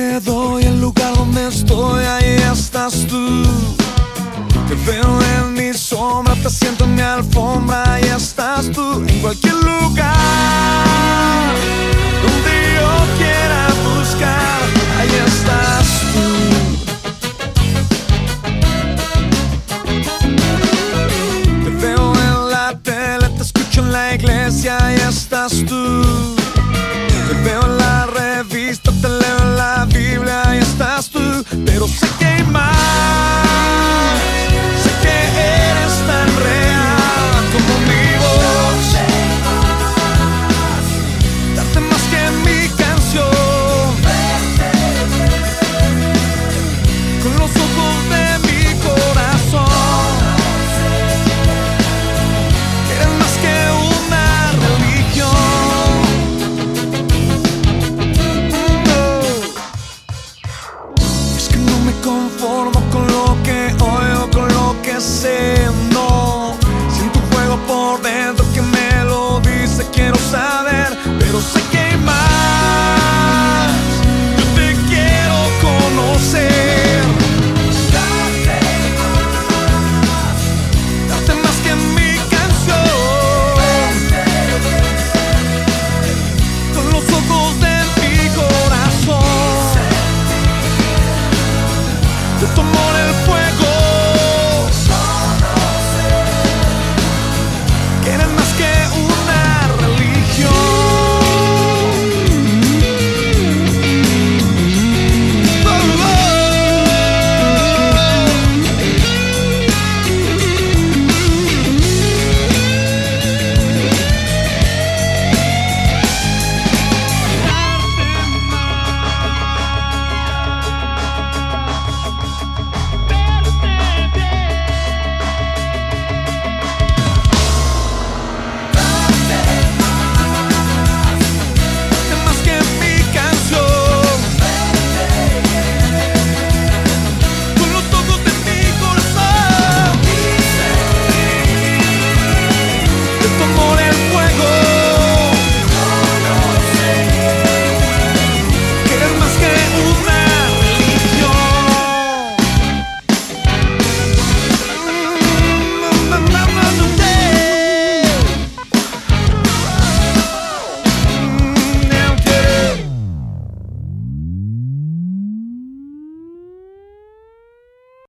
quedo y el lugar donde estoy, ahí estás tú. Te veo en mi sombra, te siento en mi alfombra, ahí estás tú. En cualquier lugar donde yo quiera buscar, ahí estás tú. Te veo en la tele, te escucho en la iglesia, ahí estás tú. Te veo en la